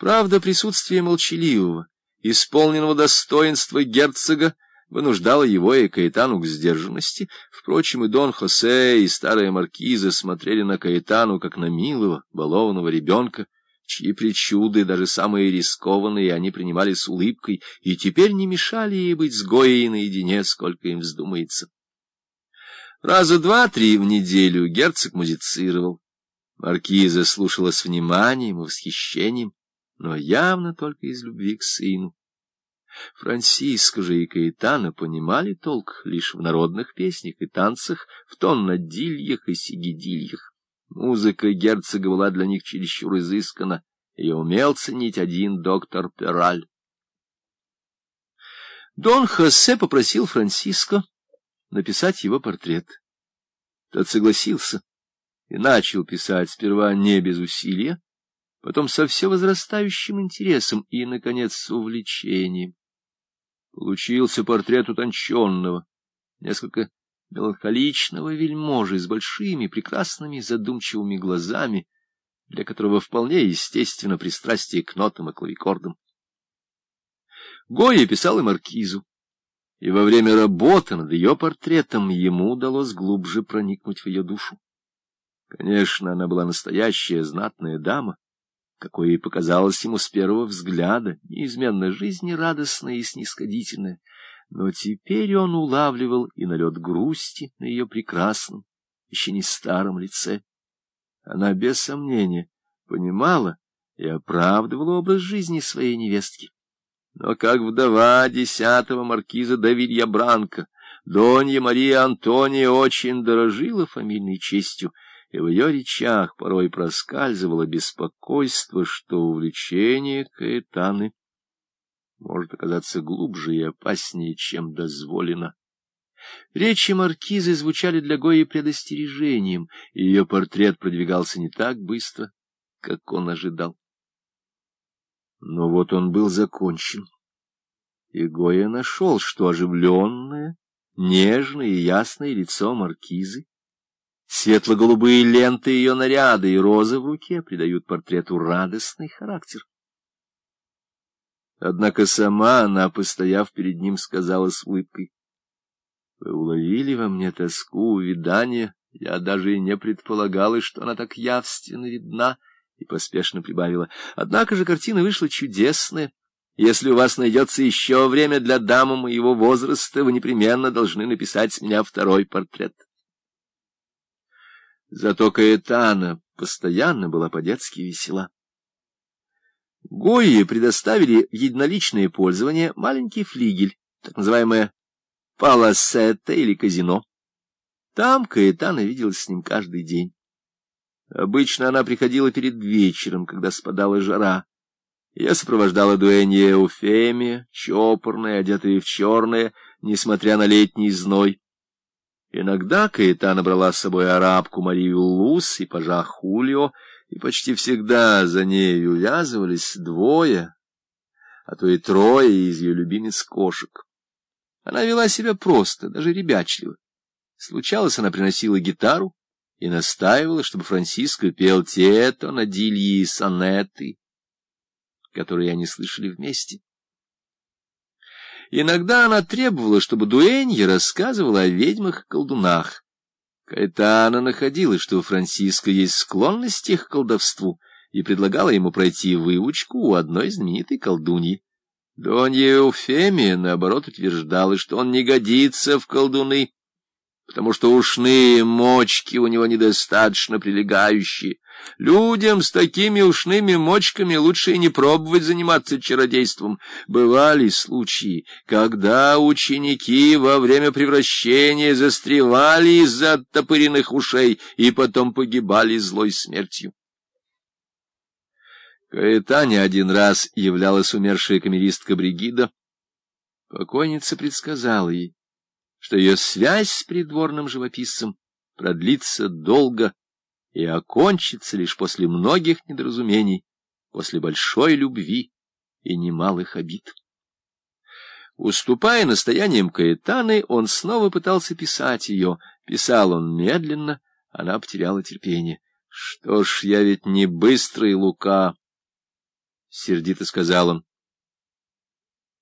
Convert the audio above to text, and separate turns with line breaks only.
Правда, присутствие молчаливого, исполненного достоинства герцога, вынуждало его и Каэтану к сдержанности. Впрочем, и Дон Хосе, и старая маркиза смотрели на Каэтану, как на милого, балованного ребенка, чьи причуды, даже самые рискованные, они принимали с улыбкой, и теперь не мешали ей быть с Гоей наедине, сколько им вздумается. Раза два-три в неделю герцог музицировал. Маркиза слушала с вниманием и восхищением, но явно только из любви к сыну. Франциско же и Каэтана понимали толк лишь в народных песнях и танцах, в тоннадильях и сигидильях. Музыка герцога была для них чересчур изыскана, и умел ценить один доктор Пераль. Дон Хосе попросил Франциско написать его портрет. Тот согласился и начал писать сперва не без усилия, потом со все возрастающим интересом и, наконец, с увлечением. Получился портрет утонченного, несколько меланхоличного вельможи с большими, прекрасными, задумчивыми глазами, для которого вполне естественно пристрастие к нотам и клавикордам. Гоя писал и маркизу, и во время работы над ее портретом ему удалось глубже проникнуть в ее душу. Конечно, она была настоящая знатная дама, какой и показалось ему с первого взгляда, неизменно жизнерадостная и снисходительная, но теперь он улавливал и налет грусти на ее прекрасном, еще не старом лице. Она, без сомнения, понимала и оправдывала образ жизни своей невестки. Но как вдова десятого маркиза Давидья Бранко, Донья Мария Антония очень дорожила фамильной честью, и в ее речах порой проскальзывало беспокойство, что увлечение Каэтаны может оказаться глубже и опаснее, чем дозволено. Речи маркизы звучали для Гои предостережением, и ее портрет продвигался не так быстро, как он ожидал. Но вот он был закончен, и Гоя нашел, что оживленное, нежное и ясное лицо маркизы Светло-голубые ленты ее наряда и розы в руке придают портрету радостный характер. Однако сама она, постояв перед ним, сказала с улыбкой, — Вы уловили во мне тоску увядания, я даже и не предполагала, что она так явственно видна, и поспешно прибавила, — Однако же картина вышла чудесная. Если у вас найдется еще время для дамы моего возраста, вы непременно должны написать с меня второй портрет. Зато Каэтана постоянно была по-детски весела. Гои предоставили в единоличное пользование маленький флигель, так называемое паласетта или казино. Там Каэтана виделась с ним каждый день. Обычно она приходила перед вечером, когда спадала жара. Ее сопровождала дуэнья Эуфемия, чопорная, одетая в черное, несмотря на летний зной. Иногда Каэтана брала с собой арабку Марию Лус и пажа Хулио, и почти всегда за ней увязывались двое, а то и трое из ее любимец кошек. Она вела себя просто, даже ребячливо. Случалось, она приносила гитару и настаивала, чтобы Франциско пел те тонадильи и сонеты, которые они слышали вместе. Иногда она требовала, чтобы Дуэнья рассказывала о ведьмах и колдунах. Каэтана находила, что у Франциска есть склонность к колдовству, и предлагала ему пройти выучку у одной знаменитой колдуньи. Донья Эуфемия, наоборот, утверждала, что он не годится в колдуны, потому что ушные мочки у него недостаточно прилегающие. Людям с такими ушными мочками лучше и не пробовать заниматься чародейством. Бывали случаи, когда ученики во время превращения застревали из-за оттопыренных ушей и потом погибали злой смертью. Каэтане один раз являлась умершая камеристка Бригида. Покойница предсказала ей, что ее связь с придворным живописцем продлится долго и окончится лишь после многих недоразумений, после большой любви и немалых обид. Уступая настояниям Каэтаны, он снова пытался писать ее. Писал он медленно, она потеряла терпение. Что ж, я ведь не быстрый Лука. сердито сказал он.